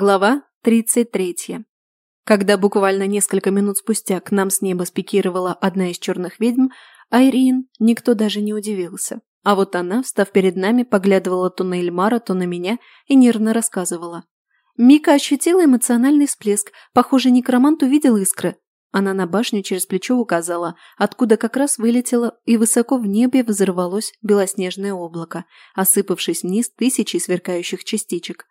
Глава 33. Когда буквально несколько минут спустя к нам с неба спикировала одна из черных ведьм, Айрин никто даже не удивился. А вот она, встав перед нами, поглядывала то на Эльмара, то на меня и нервно рассказывала. Мика ощутила эмоциональный всплеск. Похоже, некромант увидел искры. Она на башню через плечо указала, откуда как раз вылетело и высоко в небе взорвалось белоснежное облако, осыпавшись вниз тысячи сверкающих частичек.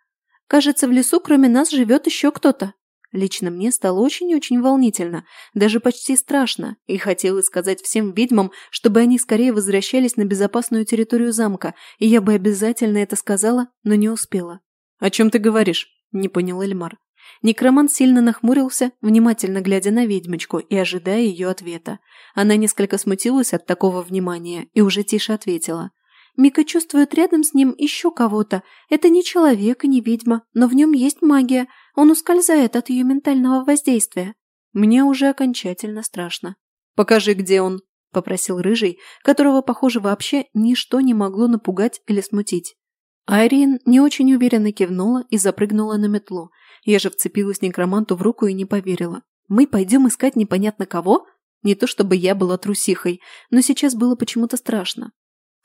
Кажется, в лесу кроме нас живет еще кто-то. Лично мне стало очень-очень волнительно, даже почти страшно, и хотелось сказать всем ведьмам, чтобы они скорее возвращались на безопасную территорию замка, и я бы обязательно это сказала, но не успела. «О чем ты говоришь?» – не понял Эльмар. Некромант сильно нахмурился, внимательно глядя на ведьмочку и ожидая ее ответа. Она несколько смутилась от такого внимания и уже тише ответила. Мика чувствует рядом с ним еще кого-то. Это не человек и не ведьма, но в нем есть магия. Он ускользает от ее ментального воздействия. Мне уже окончательно страшно. «Покажи, где он», – попросил Рыжий, которого, похоже, вообще ничто не могло напугать или смутить. Айрин не очень уверенно кивнула и запрыгнула на метлу. Я же вцепилась некроманту в руку и не поверила. «Мы пойдем искать непонятно кого?» Не то чтобы я была трусихой, но сейчас было почему-то страшно.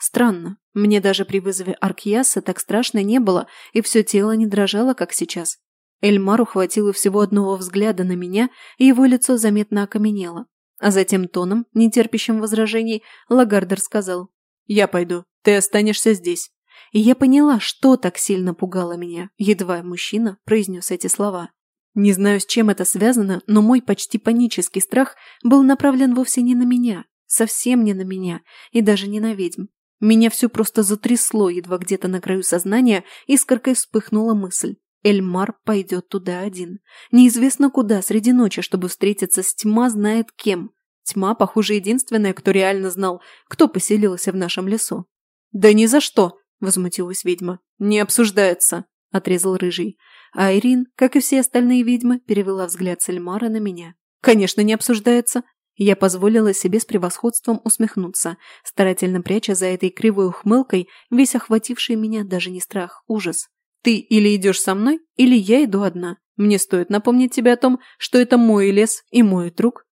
Странно, мне даже при вызове Аркьяса так страшно не было, и все тело не дрожало, как сейчас. Эльмару хватило всего одного взгляда на меня, и его лицо заметно окаменело. А затем тоном, нетерпящим возражений, Лагардер сказал «Я пойду, ты останешься здесь». И я поняла, что так сильно пугало меня, едва мужчина произнес эти слова. Не знаю, с чем это связано, но мой почти панический страх был направлен вовсе не на меня, совсем не на меня и даже не на ведьм. Меня все просто затрясло, едва где-то на краю сознания искоркой вспыхнула мысль. Эльмар пойдет туда один. Неизвестно куда, среди ночи, чтобы встретиться с тьма знает кем. Тьма, похоже, единственная, кто реально знал, кто поселился в нашем лесу. «Да ни за что!» – возмутилась ведьма. «Не обсуждается!» – отрезал Рыжий. А Ирин, как и все остальные ведьмы, перевела взгляд с Эльмара на меня. «Конечно, не обсуждается. Я позволила себе с превосходством усмехнуться, старательно пряча за этой кривой ухмылкой весь охвативший меня даже не страх, ужас. «Ты или идешь со мной, или я иду одна. Мне стоит напомнить тебе о том, что это мой лес и мой друг».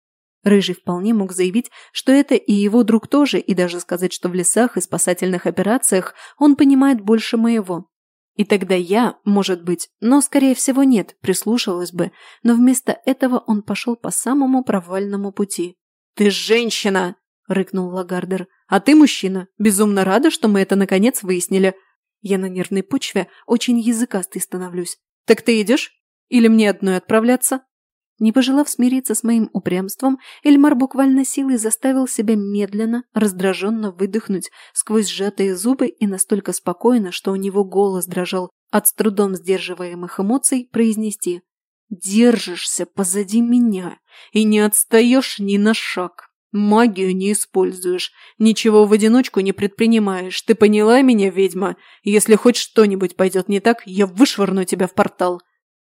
Рыжий вполне мог заявить, что это и его друг тоже, и даже сказать, что в лесах и спасательных операциях он понимает больше моего. И тогда я, может быть, но скорее всего нет, прислушалась бы, но вместо этого он пошел по самому провальному пути. «Ты женщина!» – рыкнул Лагардер. «А ты мужчина. Безумно рада, что мы это наконец выяснили. Я на нервной почве очень языкастый становлюсь. Так ты идешь? Или мне одной отправляться?» Не пожелав смириться с моим упрямством, Эльмар буквально силой заставил себя медленно, раздраженно выдохнуть сквозь сжатые зубы и настолько спокойно, что у него голос дрожал от с трудом сдерживаемых эмоций, произнести «Держишься позади меня и не отстаешь ни на шаг. Магию не используешь, ничего в одиночку не предпринимаешь. Ты поняла меня, ведьма? Если хоть что-нибудь пойдет не так, я вышвырну тебя в портал».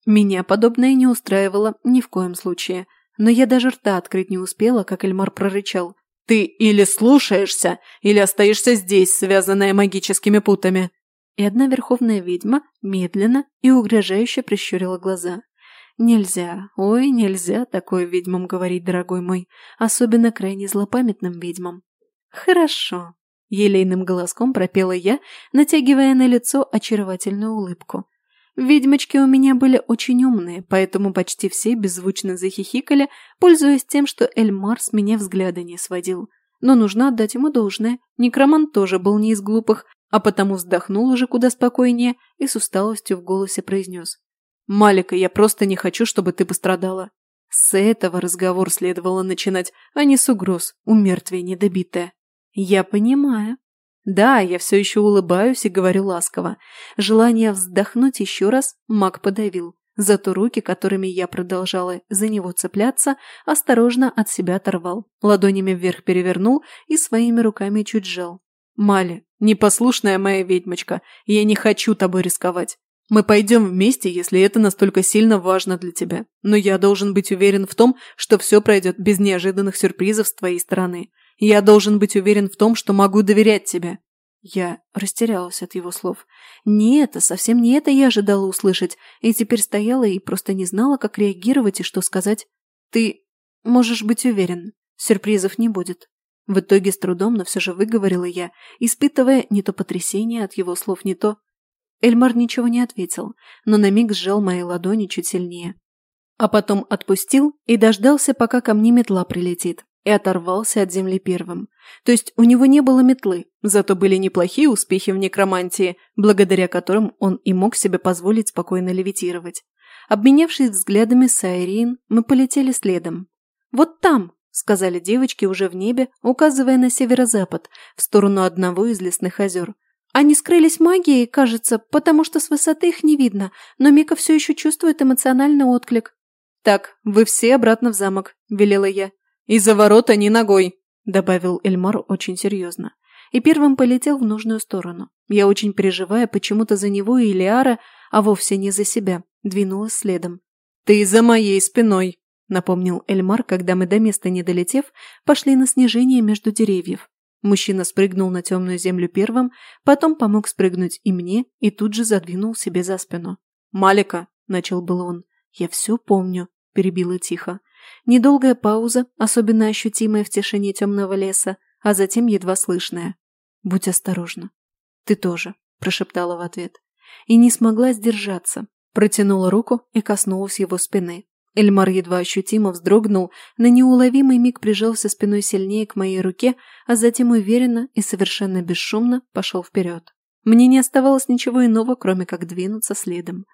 Меня подобное не устраивало ни в коем случае. Но я даже рта открыть не успела, как Эльмар прорычал. «Ты или слушаешься, или остаешься здесь, связанная магическими путами!» И одна верховная ведьма медленно и угрожающе прищурила глаза. «Нельзя, ой, нельзя такое ведьмам говорить, дорогой мой, особенно крайне злопамятным ведьмам». «Хорошо», — елейным голоском пропела я, натягивая на лицо очаровательную улыбку. Ведьмочки у меня были очень умные, поэтому почти все беззвучно захихикали, пользуясь тем, что Эльмар с меня взгляда не сводил. Но нужно отдать ему должное. Некромант тоже был не из глупых, а потому вздохнул уже куда спокойнее и с усталостью в голосе произнес. «Малика, я просто не хочу, чтобы ты пострадала». С этого разговор следовало начинать, а не с угроз, у мертвия недобитая. «Я понимаю», да, я все еще улыбаюсь и говорю ласково. Желание вздохнуть еще раз маг подавил. Зато руки, которыми я продолжала за него цепляться, осторожно от себя оторвал. Ладонями вверх перевернул и своими руками чуть сжал. «Мали, непослушная моя ведьмочка, я не хочу тобой рисковать. Мы пойдем вместе, если это настолько сильно важно для тебя. Но я должен быть уверен в том, что все пройдет без неожиданных сюрпризов с твоей стороны. Я должен быть уверен в том, что могу доверять тебе. Я растерялась от его слов. Не это, совсем не это я ожидала услышать, и теперь стояла и просто не знала, как реагировать и что сказать. Ты можешь быть уверен, сюрпризов не будет. В итоге с трудом, но все же выговорила я, испытывая не то потрясение от его слов, не то... Эльмар ничего не ответил, но на миг сжал мои ладони чуть сильнее. А потом отпустил и дождался, пока ко мне метла прилетит, и оторвался от земли первым. То есть у него не было метлы, зато были неплохие успехи в некромантии, благодаря которым он и мог себе позволить спокойно левитировать. Обменявшись взглядами с Айрин, мы полетели следом. «Вот там!» – сказали девочки уже в небе, указывая на северо-запад, в сторону одного из лесных озер. Они скрылись магией, кажется, потому что с высоты их не видно, но Мика все еще чувствует эмоциональный отклик. «Так, вы все обратно в замок», – велела я. «И за ворота ни ногой», – добавил Эльмар очень серьезно. И первым полетел в нужную сторону. Я очень переживая почему-то за него и Лиара, а вовсе не за себя, двинулась следом. «Ты за моей спиной», – напомнил Эльмар, когда мы до места не долетев, пошли на снижение между деревьев. Мужчина спрыгнул на темную землю первым, потом помог спрыгнуть и мне, и тут же задвинул себе за спину. «Малика», – начал был он, – «я все помню», – перебила тихо. Недолгая пауза, особенно ощутимая в тишине темного леса, а затем едва слышная. «Будь осторожна». «Ты тоже», – прошептала в ответ. И не смогла сдержаться. Протянула руку и коснулась его спины. Эльмар едва ощутимо вздрогнул, на неуловимый миг прижался спиной сильнее к моей руке, а затем уверенно и совершенно бесшумно пошел вперед. Мне не оставалось ничего иного, кроме как двинуться следом.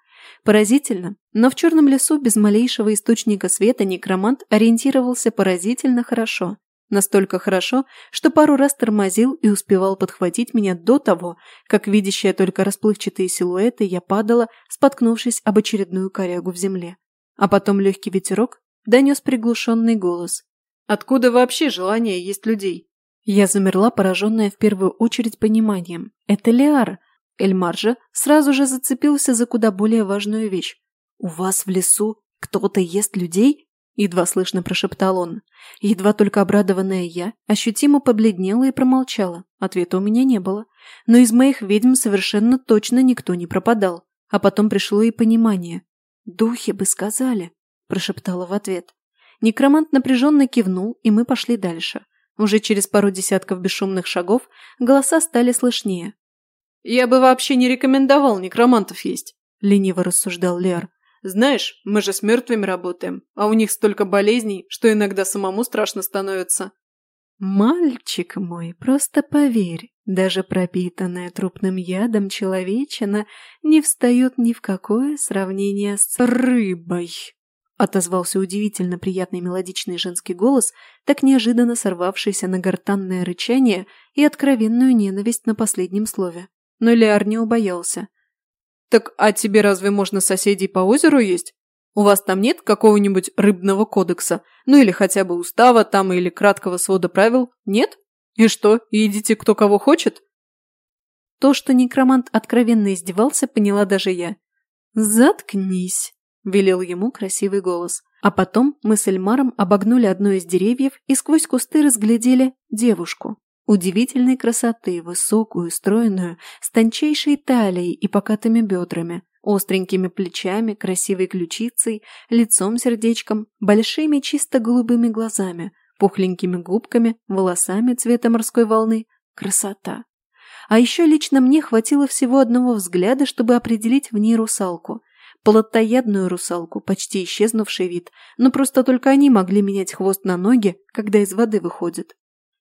Поразительно, но в черном лесу без малейшего источника света некромант ориентировался поразительно хорошо. Настолько хорошо, что пару раз тормозил и успевал подхватить меня до того, как, видящая только расплывчатые силуэты, я падала, споткнувшись об очередную корягу в земле. А потом легкий ветерок донес приглушенный голос. «Откуда вообще желание есть людей?» Я замерла, пораженная в первую очередь пониманием. «Это Лиар!» Эльмар же сразу же зацепился за куда более важную вещь. «У вас в лесу кто-то ест людей?» Едва слышно прошептал он. Едва только обрадованная я ощутимо побледнела и промолчала. Ответа у меня не было. Но из моих ведьм совершенно точно никто не пропадал. А потом пришло и понимание. «Духи бы сказали», – прошептала в ответ. Некромант напряженно кивнул, и мы пошли дальше. Уже через пару десятков бесшумных шагов голоса стали слышнее. «Я бы вообще не рекомендовал некромантов есть», – лениво рассуждал Лер. «Знаешь, мы же с мертвыми работаем, а у них столько болезней, что иногда самому страшно становится». «Мальчик мой, просто поверь, даже пропитанная трупным ядом человечина не встает ни в какое сравнение с рыбой», отозвался удивительно приятный мелодичный женский голос, так неожиданно сорвавшийся на гортанное рычание и откровенную ненависть на последнем слове. Но Леар не убоялся. «Так а тебе разве можно соседей по озеру есть? У вас там нет какого-нибудь рыбного кодекса? Ну или хотя бы устава там или краткого свода правил? Нет? И что, едите кто кого хочет?» То, что некромант откровенно издевался, поняла даже я. «Заткнись», – велел ему красивый голос. А потом мы с Эльмаром обогнули одно из деревьев и сквозь кусты разглядели девушку. Удивительной красоты, высокую, стройную, с тончайшей талией и покатыми бедрами, остренькими плечами, красивой ключицей, лицом-сердечком, большими чисто голубыми глазами, пухленькими губками, волосами цвета морской волны. Красота! А еще лично мне хватило всего одного взгляда, чтобы определить в ней русалку. Плотоядную русалку, почти исчезнувший вид, но просто только они могли менять хвост на ноги, когда из воды выходят.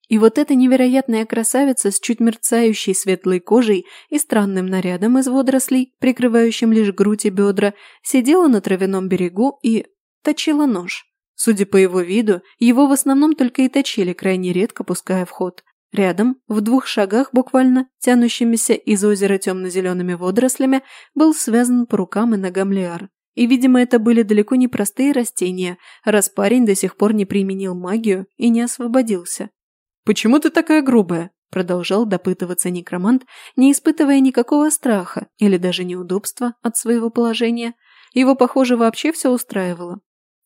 И вот эта невероятная красавица с чуть мерцающей светлой кожей и странным нарядом из водорослей, прикрывающим лишь грудь и бедра, сидела на травяном берегу и точила нож. Судя по его виду, его в основном только и точили, крайне редко пуская в ход. Рядом, в двух шагах буквально, тянущимися из озера темно-зелеными водорослями, был связан по рукам и ногам Лиар. И, видимо, это были далеко не простые растения, раз парень до сих пор не применил магию и не освободился. «Почему ты такая грубая?» – продолжал допытываться некромант, не испытывая никакого страха или даже неудобства от своего положения. Его, похоже, вообще все устраивало.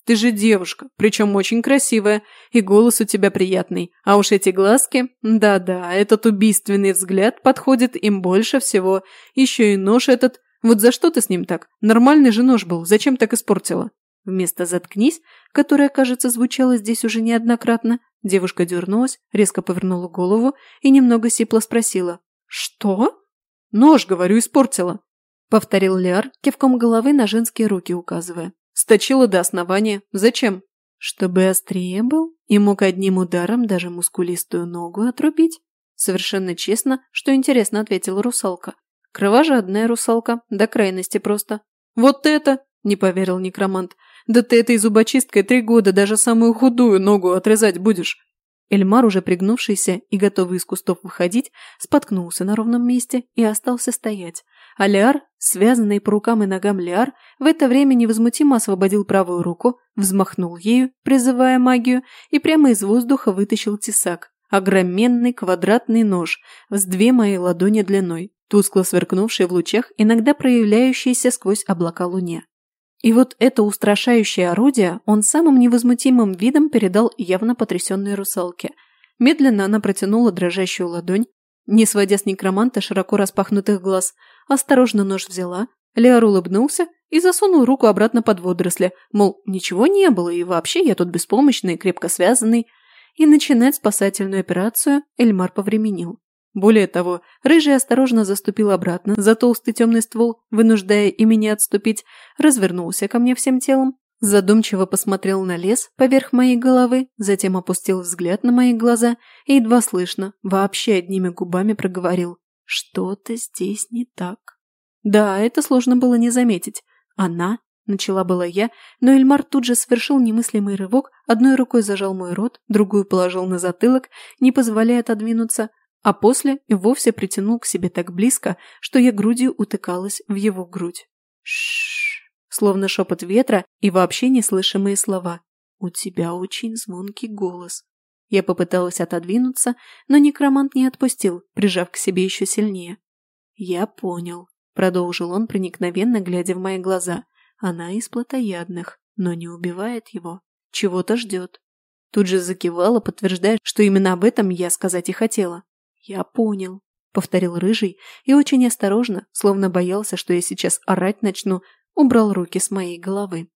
Ты же девушка, причем очень красивая, и голос у тебя приятный. А уж эти глазки... Да-да, этот убийственный взгляд подходит им больше всего. Еще и нож этот... Вот за что ты с ним так? Нормальный же нож был, зачем так испортила?» Вместо «заткнись», которое, кажется, звучало здесь уже неоднократно, девушка дернулась, резко повернула голову и немного сипло спросила. «Что?» «Нож, говорю, испортила», — повторил Лиар, кивком головы на женские руки указывая. Сточила до основания. Зачем? Чтобы острее был и мог одним ударом даже мускулистую ногу отрубить. Совершенно честно, что интересно ответила русалка. Кровожадная русалка, до крайности просто. Вот это! Не поверил некромант. Да ты этой зубочисткой три года даже самую худую ногу отрезать будешь. Эльмар, уже пригнувшийся и готовый из кустов выходить, споткнулся на ровном месте и остался стоять, а Лиар, связанный по рукам и ногам Лиар, в это время невозмутимо освободил правую руку, взмахнул ею, призывая магию, и прямо из воздуха вытащил тесак. Огроменный квадратный нож с две мои ладони длиной, тускло сверкнувший в лучах, иногда проявляющийся сквозь облака луне. И вот это устрашающее орудие он самым невозмутимым видом передал явно потрясенной русалке. Медленно она протянула дрожащую ладонь, не сводя с некроманта широко распахнутых глаз, осторожно нож взяла, Леор улыбнулся и засунул руку обратно под водоросли, мол, ничего не было, и вообще я тут беспомощный и крепко связанный. И начинать спасательную операцию Эльмар повременил. Более того, Рыжий осторожно заступил обратно за толстый темный ствол, вынуждая и меня отступить, развернулся ко мне всем телом, задумчиво посмотрел на лес поверх моей головы, затем опустил взгляд на мои глаза и едва слышно, вообще одними губами проговорил что-то здесь не так. Да, это сложно было не заметить. Она, начала была я, но Эльмар тут же совершил немыслимый рывок, одной рукой зажал мой рот, другую положил на затылок, не позволяя отодвинуться, а после и вовсе притянул к себе так близко, что я грудью утыкалась в его грудь. Шш, словно шепот ветра и вообще неслышимые слова. У тебя очень звонкий голос. Я попыталась отодвинуться, но некромант не отпустил, прижав к себе еще сильнее. «Я понял», — продолжил он, проникновенно глядя в мои глаза. «Она из плотоядных, но не убивает его. Чего-то ждет». Тут же закивала, подтверждая, что именно об этом я сказать и хотела. «Я понял», — повторил Рыжий и очень осторожно, словно боялся, что я сейчас орать начну, убрал руки с моей головы.